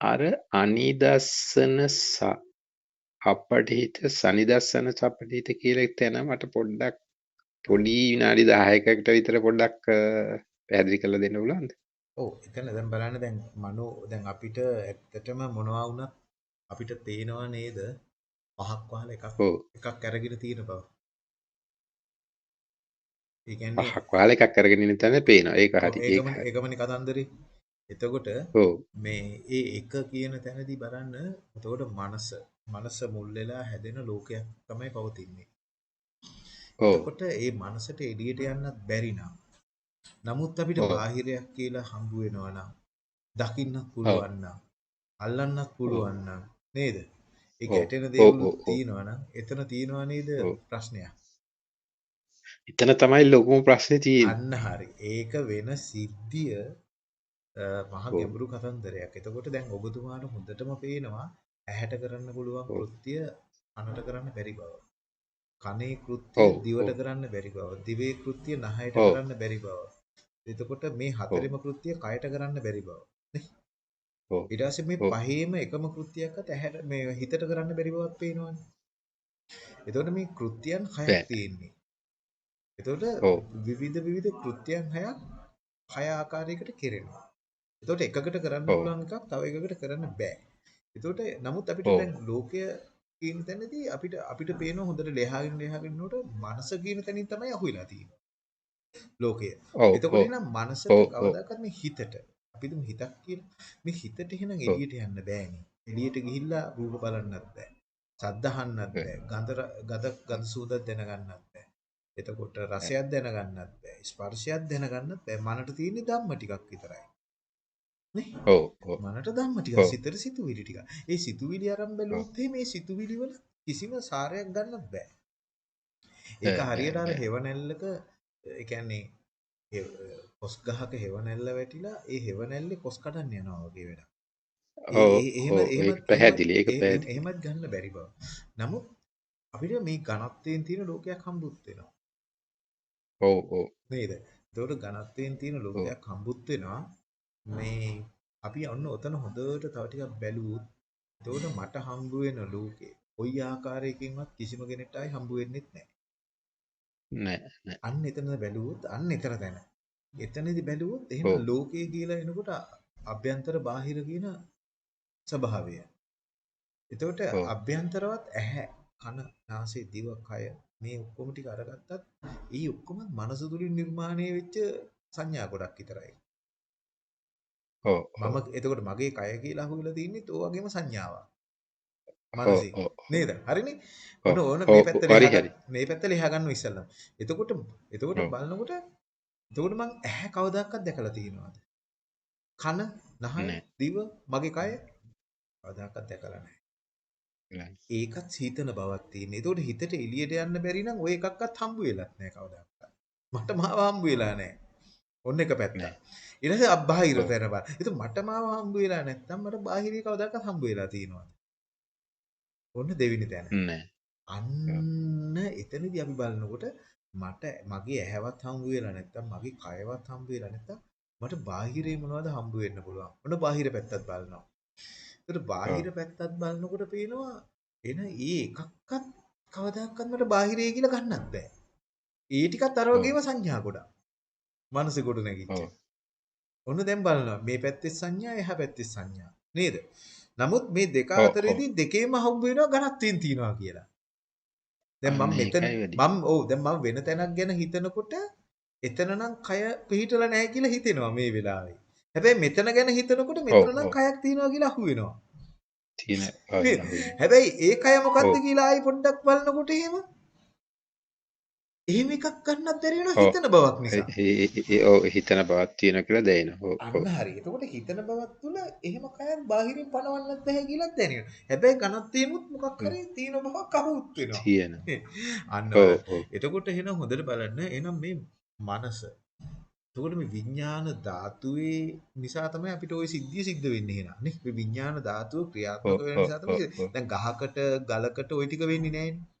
අර අනිදස්සන අපටිහිත සනිදස්සන සපටිහිත කියලා තැන මට පොඩ්ඩක් පොඩි විනාඩි 10කට විතර පොඩ්ඩක් පැහැදිලි කරලා දෙන්න පුළුවන්ද? ඔව් එතන දැන් බලන්න දැන් මනෝ දැන් අපිට ඇත්තටම මොනවා වුණත් අපිට පේනවා නේද පහක් වහල එකක් එකක් අරගෙන තියෙන බව. ඒ කියන්නේ පහක් වහල එකක් අරගෙන ඉන්න තැන පේනවා. ඒක හරි. ඒක ඒකමනේ කතන්දරේ. එතකොට මේ ඒ එක කියන තැනදී බලන්න එතකොට මනස මනස මුල් වෙලා හැදෙන ලෝකයක් තමයි පවතින්නේ. එතකොට ඒ මනසට එළියට යන්නත් බැරි නම් නමුත් අපිට බාහිරයක් කියලා හම්බ වෙනවා නම් දකින්නත් පුළුවන් නම් අල්ලන්නත් පුළුවන් නම් නේද? ඒ ගැටෙන දේවල් තියෙනවා නම් එතන තියෙනවා නේද ප්‍රශ්නයක්. එතන තමයි ලොකුම ප්‍රශ්නේ තියෙන්නේ. අන්න හරි. ඒක වෙන සිද්ධිය මහ ගැඹුරු කතන්දරයක්. එතකොට දැන් ඔබතුමාට හොඳටම පේනවා ඇහැට කරන්න පුළුවන් කෘත්‍ය කනට කරන්න බැරි බව. කනේ කෘත්‍ය දිවට කරන්න බැරි බව. දිවේ කෘත්‍ය නහයට කරන්න බැරි බව. එතකොට මේ හතරෙම කෘත්‍ය කයට කරන්න බැරි බව. ඊට පස්සේ මේ පහේම එකම කෘත්‍යයක්වත් ඇහැට මේ හිතට කරන්න බැරි බවක් පේනවනේ. එතකොට මේ කෘත්‍යයන් හයක් තියෙන්නේ. එතකොට විවිධ විවිධ කෘත්‍යයන් හයක් හය ආකාරයකට කෙරෙනවා. එතකොට එකකට කරන්න පුළුවන් එකක් තව එකකට කරන්න බෑ. එතකොට නමුත් අපිට දැන් ලෝකය කියන තැනදී අපිට අපිට පේන හොඳට ලෙහාගෙන ලෙහාගෙන ඉන්නකොට මනස කියන තැනින් තමයි අහුවෙලා තියෙන්නේ. ලෝකය. එතකොට නම් මනසට කවදාකවත් මේ හිතට අපි දුම් හිතක් කියලා මේ හිතට එහෙනම් එළියට යන්න බෑනේ. එළියට ගිහිල්ලා රූප බලන්නත් බෑ. ශබ්ද අහන්නත් බෑ. ගඳ ගඳ ගඳ සුවඳ දැනගන්නත් බෑ. එතකොට රසයක් දැනගන්නත් බෑ. ස්පර්ශයක් දැනගන්නත් බෑ. මනට තියෙන්නේ ධම්ම ටිකක් විතරයි. මනට ධම්ම ටික සිතට සිතුවිලි ටික. ඒ සිතුවිලි අරන් බැලුවොත් මේ සිතුවිලි වල කිසිම සාරයක් ගන්නත් බෑ. ඒක හරියට අර හෙවණැල්ලක ඒ කියන්නේ කොස් ගහක හෙවණැල්ල වැටිලා ඒ හෙවණැල්ලේ කොස් කඩන්න යනවා වගේ වැඩක්. ඔව් එහෙම පැහැදිලි ඒක පැහැදිලි. එහෙමත් ගන්න බැරි බව. නමුත් අපිට මේ ඝනත්වයෙන් තියෙන ලෝකයක් හම්බුත් වෙනවා. ඔව් ඔව් නේද? ඒතකොට ඝනත්වයෙන් තියෙන ලෝකයක් හම්බුත් වෙනවා. මේ අපි ඔන්න ඔතන හොඳට තව ටිකක් බැලුවොත් එතකොට මට හම්බ වෙන ලෝකේ කොයි ආකාරයකින්වත් කිසිම කෙනෙක්ට ආයි හම්බ වෙන්නෙත් නැහැ. නෑ නෑ. අන්න එතන බැලුවොත් අන්න එතන තැන. එතනදී බැලුවොත් එහෙම ලෝකයේ කියලා එනකොට අභ්‍යන්තර බාහිර කියන ස්වභාවය. එතකොට අභ්‍යන්තරවත් ඇහැ කන නාසය දිව කය මේ ඔක්කොම ටික අරගත්තත් ඒ ඔක්කොම මනස තුලින් නිර්මාණය වෙච්ච සංඥා ගොඩක් විතරයි. ඔව් මම එතකොට මගේ කය කියලා අහුවෙලා තින්නේ ඕ වගේම සංඥාවක්. මනසේ නේද? හරිනේ. ඔන්න ඕන මේ පැත්ත මේ පැත්ත ලියා ගන්න ඉස්සෙල්ලා. එතකොට එතකොට බලනකොට එතකොට මං ඇහැ කවදාකවත් දැකලා තියෙනවද? කන, නහය, දිව, මගේ කය කවදාකවත් දැකලා නැහැ. ඒකත් හිතන බවක් තියෙන. ඒතකොට හිතට එළියට යන්න බැරි නම් ඔය එකක්වත් හම්බ වෙලත් නැහැ කවදාකවත්. මට මාව හම්බ වෙලා නැහැ. ඔන්න එක පැත්තක්. ඊට පස්සේ අබ්බාහිර තැන බලන්න. ඒත් මට මාව හම්බ වෙලා නැත්තම් මට බාහිරේ කවදාකවත් හම්බ වෙලා තියෙනවද? ඔන්න දෙවෙනි තැන. අන්න එතනදී අපි බලනකොට මට මගේ ඇහැවත් හම්බ වෙලා නැත්තම් මගේ කයවත් හම්බ වෙලා නැත්තම් මට බාහිරේ මොනවද හම්බ වෙන්න පුළුවන්. ඔන්න බාහිර පැත්තත් බලනවා. ඒතර බාහිර පැත්තත් බලනකොට පේනවා එන ඒ එකක්වත් කවදාකවත් මට බාහිරේ කියලා ගන්නත් බෑ. ඒ ටිකත් අර වගේම සංඥා ගොඩක්. මනසේ ගොඩ නැගිච්ච. ඔන්න දැන් බලනවා මේ පැත්තේ සංඥා එහා පැත්තේ සංඥා නේද? නමුත් මේ දෙක අතරේදී දෙකේම හම්බ වෙනවා ඝනත්වයෙන් තියනවා කියලා. දැන් මම මෙතන මම ඔව් දැන් මම වෙන තැනක් ගැන හිතනකොට එතන නම් කය පිහිටලා නැහැ කියලා හිතෙනවා මේ වෙලාවේ. හැබැයි මෙතන ගැන හිතනකොට මෙතන නම් කයක් තියෙනවා කියලා අහු වෙනවා. තියෙන. හැබැයි ඒ කය මොකද්ද කියලා ආයි පොඩ්ඩක් බලනකොට එහෙම එහෙම එකක් ගන්නත් බැරි වෙනවා හිතන බවක් නිසා. ඔව් හිතන බවක් තියෙනවා කියලා දැනෙනවා. අන්න හරි. එතකොට හිතන බවක් තුල එහෙම කයක් බාහිරින් පනවන්නත් බැහැ කියලා දැනෙනවා. හැබැයි ඝනත්වයෙමුත් මොකක් හරි තියෙන බවක් අහුත් වෙනවා. තියෙන. අන්න එතකොට එහෙනම් හොඳට බලන්න. එහෙනම් මේ මනස එතකොට මේ විඥාන ධාතුවේ නිසා තමයි අපිට ওই සිද්ධිය සිද්ධ වෙන්නේ එහෙනම් නේ. මේ විඥාන ධාතුව ක්‍රියාත්මක වෙන නිසා තමයි දැන් ගහකට ගලකට ওই ටික වෙන්නේ නැහැනේ.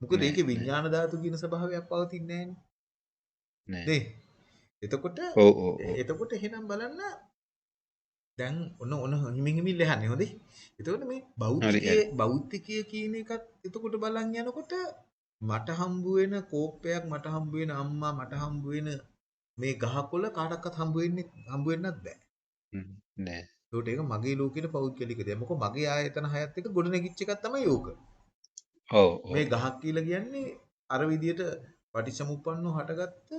මොකද ඒකේ විඥාන ධාතු කියන ස්වභාවයක් පවතින්නේ නැහැ. එතකොට එතකොට එහෙනම් බලන්න දැන් ඔන්න ඔන්න හිමින් හිමින් ලහන්නේ හොඳේ. එතකොට මේ භෞතිකයේ භෞතිකය කියන එකත් එතකොට බලන් යනකොට මට හම්බ වෙන කෝප්පයක් මට හම්බ වෙන අම්මා මට හම්බ වෙන මේ ගහකොළ කාටවත් හම්බ වෙන්නේ හම්බ වෙන්නත් බෑ. නෑ ඒකට ඒක මගේ ලෝකෙට පෞද්ගලික දෙයක්. මොකද මගේ ආයතන හයත් එක්ක ගොඩ නැගිච්ච එකක් තමයි ඕක. ඔව් ඔව් මේ ගහක් කියලා කියන්නේ අර විදියට පටිච්චසමුප්පන්නව හටගත්ත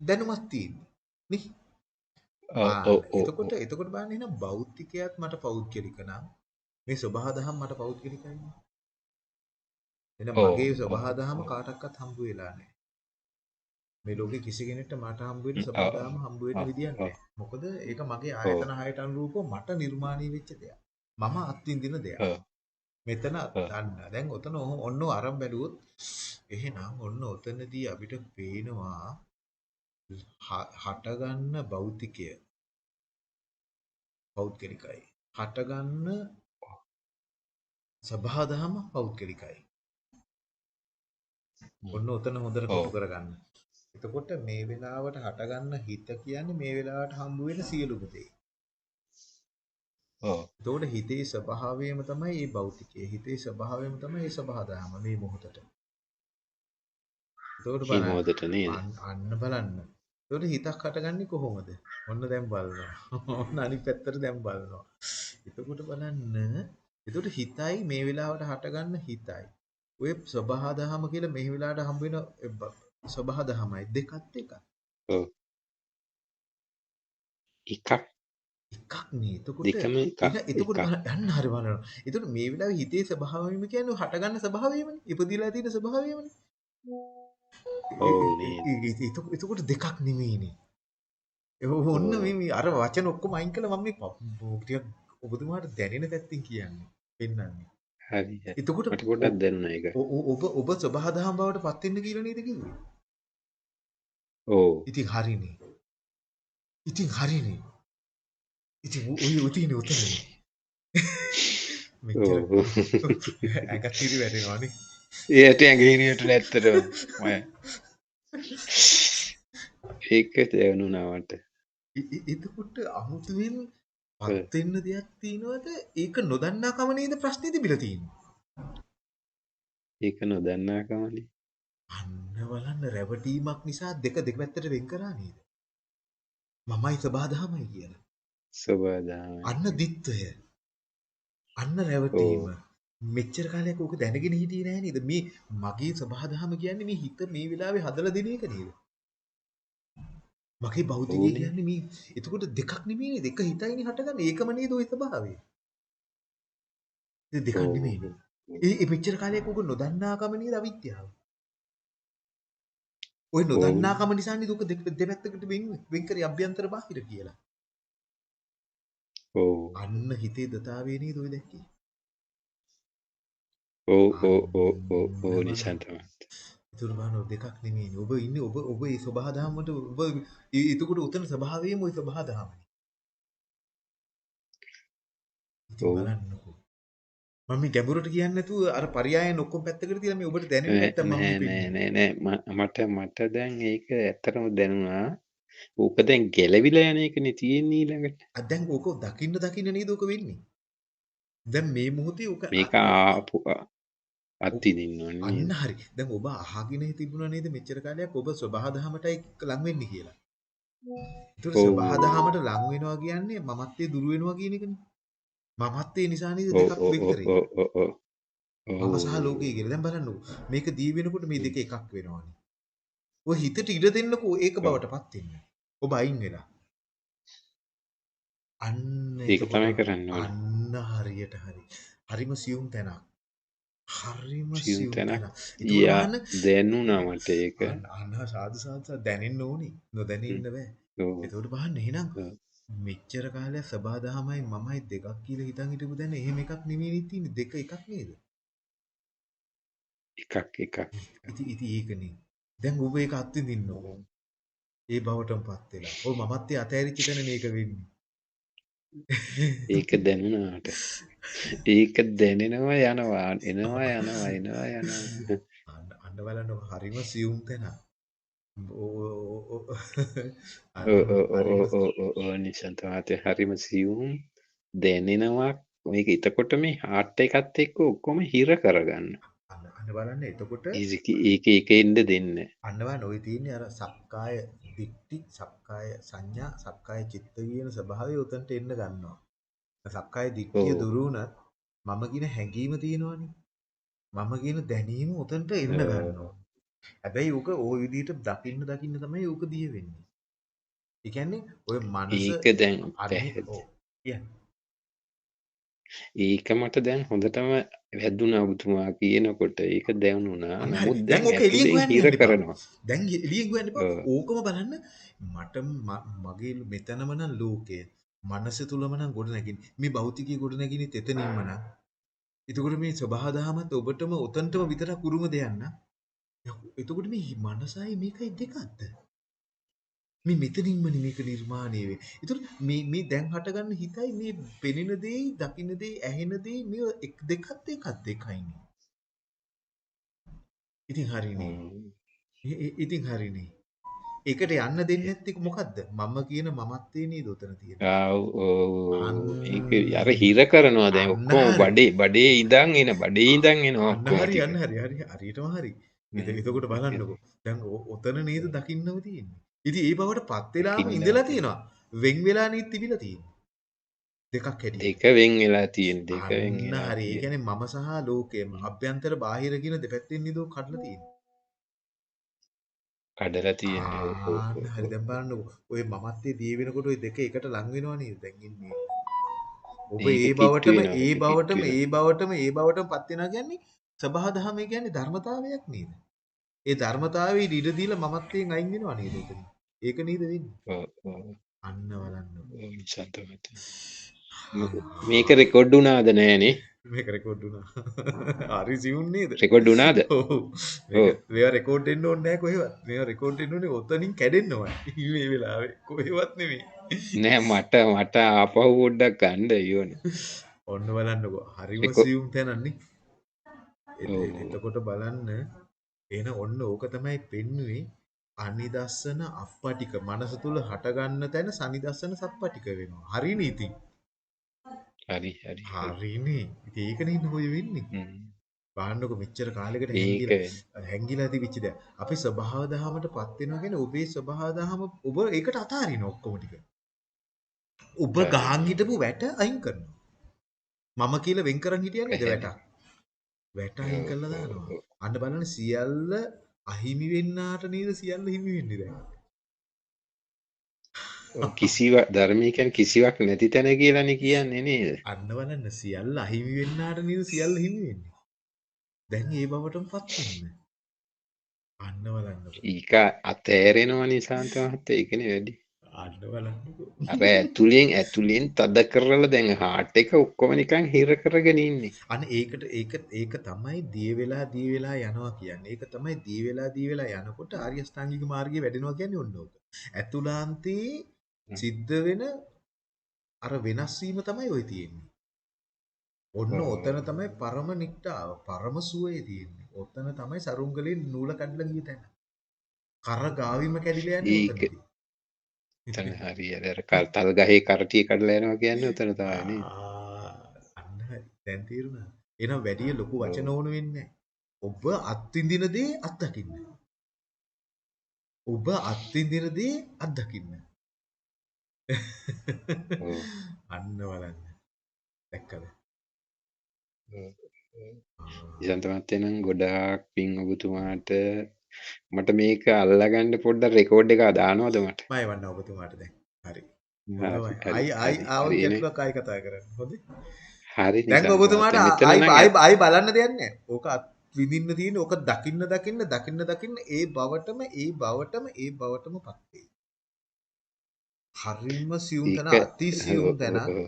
දැනුමක් තියෙන්නේ. නේ? ඔව් එතකොට එතකොට බලන්න එහෙනම් භෞතිකයත් මට පෞද්ගලික නම් මේ සබහා දහම් මට පෞද්ගලිකයි. එහෙනම් මගේ සබහා දහම කාටවත් හම්බ වෙලා නැහැ. මේ ලෝකේ කිසි කෙනෙක්ට මට හම්බ වෙන ඔව් සබහා දහම හම්බ වෙන්න විදියක් නැහැ. මොකද ඒක මගේ ආයතන හයට අනුරූපව මට නිර්මාණය වෙච්ච දෙයක්. මම අත්විඳින දෙයක්. මෙතන ගන්න. දැන් ඔතන ඔන්න අරන් බැලුවොත් එහෙනම් ඔන්න ඔතනදී අපිට පේනවා හටගන්න භෞතිකය පෞද්ගලිකයි. හටගන්න සබහාදහම පෞද්ගලිකයි. ඔන්න ඔතන හොඳට කොටු කරගන්න. එතකොට මේ වෙලාවට හටගන්න හිත කියන්නේ මේ වෙලාවට හම්බ වෙන සියලුම දේ. ඔව් එතකොට හිතේ ස්වභාවයම තමයි මේ භෞතිකය. හිතේ ස්වභාවයම තමයි මේ සබහාදහම මේ මොහොතට. එතකොට බලන්න මොහොතට නේද අන්න බලන්න. එතකොට හිතක් හටගන්නේ කොහොමද? ඔන්න දැන් බලනවා. ඔන්න අනිත් පැත්තට දැන් බලනවා. එතකොට බලන්න. එතකොට හිතයි මේ වෙලාවට හටගන්න හිතයි. ඔය සබහාදහම කියලා මේ වෙලාවට හම්බ වෙන සබහාදහමයි දෙකත් එක. ඔව් එකක් එකක් නේ. එතකොට එතකොට යන්න හරි බලන්න. එතකොට මේ වෙලාවේ හිතේ ස්වභාවයම කියන්නේ හටගන්න ස්වභාවයමනේ. ඉපදිලා තියෙන ස්වභාවයමනේ. ඔව් එතකොට දෙකක් නෙමෙයිනේ. ඔන්න මේ මේ අර වචන ඔක්කොම අයින් කළා මම මේ ටිකක් ඔබතුමාට දැනෙන පැත්තෙන් කියන්නේ. පෙන්වන්නේ. හරි එතකොට මට පොඩ්ඩක් දැනුණා ඒක ඔබ ඔබ සබහාදහම් බවට පත් වෙන්න කියලා නේද කිව්වේ? ඔව් ඉතින් හරිනේ. ඉතින් හරිනේ. ඉතින් ඔය උතිනේ උතනේ. මෙච්චර ඔව් ඇඟත් ඉරි වැටෙනවානේ. ඒට ඇඟිලියට නැත්තටම මම ඒක එ- එ- එතකොට අමුතුවෙන් පත් වෙන්න දෙයක් තියෙනවද? ඒක නොදන්නාකම නේද ප්‍රශ්නේ තිබිලා තියෙන්නේ. ඒක නොදන්නා කමනේ අන්න බලන්න රැවටීමක් නිසා දෙක දෙක පැත්තට වෙන් කරා නේද? මමයි සබහාදහමයි කියලා. සොබාදහමයි. අන්න දිත්වය. අන්න රැවටීම. මෙච්චර කාලයක් ඕක දැනගෙන හිටියේ නෑ නේද? මේ මගේ සබහාදහම කියන්නේ මේ හිත මේ වෙලාවේ හදලා දෙන එක නේද? මගේ භෞතිකය කියන්නේ මේ. එතකොට දෙකක් නෙමෙයි දෙක හිතයිනේ හටගන්නේ. ඒකම නේද ওই ස්වභාවය. දෙකක් නෙමෙයි. ඒ මෙච්චර කාලයක් ඕක නොදන්නාකම නේද අවිද්‍යාව. ඔය නොදන්නාකම නිසානේ දුක දෙපැත්තකට වෙන් වෙන් කරේ අභ්‍යන්තර බාහිර කියලා. ඔව් අන්න හිතේ දතාවේ නේද ඔය දැක්කේ. ඔව් ඔව් ඔව් ඔව් ඔව් බලන්න. නිසා තමයි බලන්න ඔය දෙකක් නෙමෙයිනේ. ඔබ ඉන්නේ ඔබ ඔබ මේ සබහාදහමට ඔබ ඒ- එතකොට උතන ස්වභාවයම ওই සබහාදහමනේ. බලන්නකෝ. මම මේ ගැඹුරට කියන්නේ නැතුව අර පරයයන් ඔක්කොම පැත්තකට තියලා මේ ඔබට දැනෙන නෑ පැත්ත මම නෑ නෑ. නෑ මට මට දැන් ඒක ඇත්තටම දැනුණා ඕක දැන් ගැලවිලා යන එකනේ තියෙන්නේ ඊළඟට අද දැන් ඕක දකින්න දකින්න නේද ඕක වෙන්නේ. දැන් මේ මොහොතේ ඕක මේක ආපු අ- ඔ- අත්විඳින්න ඕනේ අන්න හරි. දැන් ඔබ අහගෙන තිබුණා නේද මෙච්චර කාලයක් ඔබ සබහාදහමටයි ලං වෙන්නේ කියලා. ඒතර ඔව් සබහාදහමට ලං වෙනවා කියන්නේ මමත්වයේ දුරු වෙනවා කියන එකනේ. මමත්වයේ නිසා නේද දෙකක් වෙන් ඔව් කරේ. ඔව් ඔව් ඔව් මම සහ ලෝකය කියලා. දැන් බලන්නකෝ. මේක දී වෙනකොට මේ දෙක එකක් වෙනවානේ. ඔය හිතට ඉඩ දෙන්නකෝ ඒක බවටපත් වෙන්න. ඔබ අයින් වෙලා. අන්න ඒක තමයි කරන්න ඕනේ අන්න හරියට හරි. හරිම සියුම් තැනක්. හරිම සියුම් තැනක් යා දැනුණා මට ඒක අන්න සාදු සාදු දැනෙන්න ඕනි. නොදැනී හ්ම්. ඉන්න බෑ. එතකොට බලන්න එහෙනම් මෙච්චර කාලයක් සබාදහමයි මමයි දෙකක් කියලා හිතන් හිටපු දැන එහෙම එකක් නෙමෙයි තියෙන්නේ. දෙක එකක් නේද? එකක් එකක් ඉතින් ඉතින් ඒකනේ. දැන් ඔබ ඒක අත්විඳින්න ඕන. ඒ බවටමපත් වෙලා. ඔය මමත් ඒ අතෑරිච්ච තැන මේක වෙන්නේ. ඒක දැනුණාට ඒක දැනෙනවා යනවා එනවා යනවා එනවා යනවා අන්න බලන්න හරිම සියුම් තැන. ඔව් නිශාන්ත මහත්තයා හරිම සියුම් දැනෙනවා මේක එතකොට මේ හાર્ට් එකත් එක්ක ඔක්කොම හිර කරගන්න. අන්න බලන්න එතකොට ඒක එක එන්න දෙන්න. අන්නවා නොයි තියෙන්නේ අර සක්කාය දික්ටි සක්කාය සංඥා සක්කාය චිත්ත කියන ස්වභාවය උතන්ට එන්න ගන්නවා. සක්කාය දික්තිය දුරු වුණත් මම කියන හැඟීම තියෙනවනේ. මම කියන දැනීම උතන්ට එන්න ගන්නවා. හැබැයි ඌක ওই විදිහට දකින්න දකින්න තමයි ඌක දිය වෙන්නේ. ඒ කියන්නේ ඔය මනස ඒක දැන් පැහැදිලි. ඒක මට දැන් හොඳටම වැදුනා ඔබතුමා කියනකොට ඒක දැනුණා. නමුත් දැන් ඕක එළියෙන් හොයන්න හිර. කරනවා. දැන් එළියෙන්. ඔව්. ඕකම බලන්න මට මගේ මෙතනම නම් ලෝකය. මනස තුලම නම් ගොඩ නැගින්නේ. මේ භෞතිකයේ ගොඩ නැගින්නේ තෙතනින්ම නම්. එතකොට මේ ස්වභාව දහමත් ඔබටම උතන්ටම විතරක් උරුම දෙයක් නම්. එතකොට මේ මනසයි මේකයි දෙකක්ද? මේ මෙතනින්මනේ මේක නිර්මාණය වෙන්නේ. එතකොට මේ මේ දැන් හටගන්න හිතයි මේ පෙනෙන දෙයි, දකින්න දෙයි, ඇහෙන දෙයි මේ එක දෙකත් එකක් දෙකයිනේ. ඉතින් හරිනේ. ඉතින් හරිනේ. ඒකට යන්න දෙන්නේ නැත්තේ මොකද්ද? මම කියන මමත්වේ නේද උතන තියෙන්නේ. ආ ඔව් ඒක අර හිර කරනවා දැන් ඔක්කොම. බඩේ බඩේ ඉඳන් එන බඩේ ඉඳන් එනවා ඔක්කොම හරි. අන්න හරි හරි හරියටම හරි. එතකොට බලන්නකෝ. දැන් ඔතන නේද දකින්නව තියෙන්නේ. ඉතින් ඒ බවට පත් වෙලාම ඉඳලා. තියෙනවා. වෙන් වෙලා නීත් තිබිලා තියෙන්නේ. දෙකක් හැටියට. දෙක වෙන් වෙලා තියෙන දෙක වෙන් වෙලා හරි. ඒ. කියන්නේ මම සහ ලෝකය අභ්‍යන්තර බාහිර කියන දෙපැත්තෙන් නේද කඩලා තියෙන්නේ. කඩලා තියෙන්නේ හරි. දැන් බලන්නකෝ. ඔය මමත්වයේ දී වෙනකොට ඔය දෙක එකට ලං වෙනව නේද දැන් ඉන්නේ. ඔබ ඒ බවටම ඒ බවටම. ඒ බවටම ඒ බවටම පත් වෙනවා කියන්නේ සබහා දහම කියන්නේ ධර්මතාවයක් නේද? ඒ ධර්මතාවයේ ඉඩ දීලා මමත්වයෙන් අයින් වෙනවා නේද? ඒක නේද වෙන්නේ? අන්න මහත්තයා. ම- මේක රෙකෝඩ් වුණාද නෑනේ? මේක රෙකෝඩ් වුණා. හරි සිවුන් නේද? රෙකෝඩ් වුණාද? මේවා රෙකෝඩ් වෙන්න ඕනේ නැහැ කොහෙවත්. මේවා රෙකෝඩ් වෙන්න ඕනේ ඔතනින් කැඩෙන්නවයි. මේ වෙලාවේ කොහෙවත් නෙමෙයි. නෑ මට මට ආපහු පොඩ්ඩක් ගන්න යෝනේ. ඔන්න බලන්නකෝ. හරිම සියුම් තැනන්නේ. එතකොට බලන්න එන ඔන්න ඕක තමයි පෙන්වුවේ අනිදස්සන අප්පටික මනස තුල හටගන්න තැන සනිදස්සන සප්පටික වෙනවා. හරිනේ ඉතින්. හරි හරි හරි. හරිනේ. ඉතින් ඒකනේ ඉන්න හොය වෙන්නේ. බලන්නකො මෙච්චර කාලයකට හැංගිලා. හැංගිලා තිබිච්ච දේ. අපි ස්වභාව දහමටපත් වෙනවා කියන්නේ ඔබේ ස්වභාව දහම ඔබ ඒකට අතාරින ඔක්කොම ටික. ඔබ. ගහන් හිටපු වැට අයින් කරනවා. මම කියලා වෙන් කරන් හිටියා නේද පැහැදිලි. වැට? වැට අයින් කරලා දානවා. අන්න බලන්න සියල්ල අහිමි වෙන්නාට නේද සියල්ල හිමි වෙන්නේ දැන්. කිසිවක් ධර්මයේ කියන්නේ කිසිවක් නැති තැන කියලානේ කියන්නේ නේද? අන්න බලන්න සියල්ල අහිමි වෙන්නාට නේද සියල්ල හිමි වෙන්නේ. දැන් ඒ බවටමපත් වෙන්න. අන්න බලන්නකො. ඒක අතෑරෙනවා නිසාන්ත මහත්තයා ඒකනේ වැඩි. බලන්නකො. අර ඇතුලෙන් තද කරලා දැන් හાર્ට් එක ඔක්කොම නිකන් හිර කරගෙන ඉන්නේ. අන්න ඒකට ඒක ඒක තමයි දිය වෙලා දිය වෙලා යනවා කියන්නේ. ඒක තමයි දිය වෙලා දිය වෙලා යනකොට ආර්ය අෂ්ටාංගික මාර්ගය වැඩෙනවා කියන්නේ ඔන්න ඕක. ඇතුළාන්තේ හ්ම්. සිද්ධ වෙන අර වෙනස් වීම තමයි ඔය තියෙන්නේ. ඔන්න ඔතන. තමයි පරම නිට්ටාව, පරම සුවය තියෙන්නේ. ඔතන තමයි සරුංගලෙන් නූල කඩලා ගිය තැන. කර ගාවිම කැඩිලා යන්නේ එතන හරි අර අර කල් තල් ගහේ කරටිය කඩලා යනවා කියන්නේ උතන තමයි අන්න. දැන් තේරුණා. එහෙනම් වැඩි ලොකු වචන. ඕන වෙන්නේ. ඔබ අත්විඳින දේ අත්දකින්න. ඔබ අත්විඳින දේ අත්දකින්න. අන්න බලන්න. දැක්කද? ඔව් ඔව්. ආ. ඉතින් තමයි නම් ගොඩාක් පින් ඔබතුමාට මට මේක අල්ලගන්න පොඩ්ඩක් රෙකෝඩ් එක දානවද මට? මම එවන්න ඔබතුමාට දැන්. හරි. ආයි හරි ආව. ගැටලුවක් ආයි කතා කරන්න. හොඳේ? හරි දැන් ඔබතුමාට ආයි ඇත්- ආයි බලන්න දෙයක් නැහැ. ඕක අත් විඳින්න තියෙන ඕක දකින්න දකින්න දකින්න දකින්න ඒ බවටම ඒ බවටම ඒ බවටමපත් වෙයි. හරිම සියුම් තැන අති සියුම් තැන ඔව්.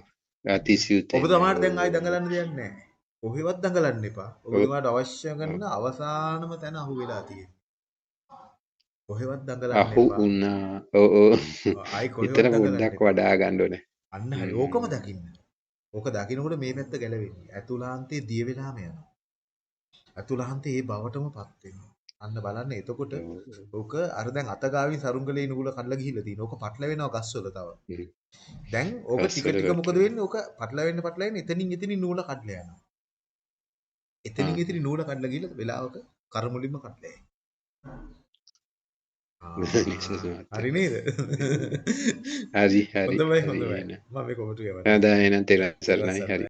අතිසියු ඔබ තැන තමාට දැන් ආයි. දඟලන්න දෙයක් නැහැ. කොහෙවත් දඟලන්න එපා. ඔබතුමාට අවශ්‍ය. කරන අවසානම තැන අහු වෙලා තියෙන්නේ. කොහෙවත් දඟලන්න අහු එපා. වුණා. ඔව් ඔව්. ආයි කොහෙවත් එතන දඟලන්න පොඩ්ඩක් එපා. වඩා ගන්න ඕනේ. අන්න හරි. ඕකම දකින්න. ඕක දකින්නකොට මේ පැත්ත ගැලවෙන්නේ. ඇතුළාන්තේ දිය වෙලාම යනවා. ඇතුළාන්තේ ඒ බවටමපත් වෙනවා. අන්න බලන්න එතකොට. ඕක අර දැන් අත ගාවින් සරුංගලේ නූල කඩලා ගිහිල්ලා තියෙන. ඕක පටලවෙනවා ගස්වල තව. දැන් ඕක ටික ටික මොකද. වෙන්නේ? ඕක පටලවෙන්න පටලවෙන්න එතනින් එතනින් නූල කඩලා යනවා. එතනින්. එතනින් නූල කඩලා ගිහිල්ලා වෙලාවක කරමුලින්ම කඩලා යයි. හරි නේද? හරි හරි හොඳයි. එහෙනම්. මම මේක ඔබට යවන්න. හොඳයි එහෙනම් තෙරුවන් සරණයි සරණයි. හරි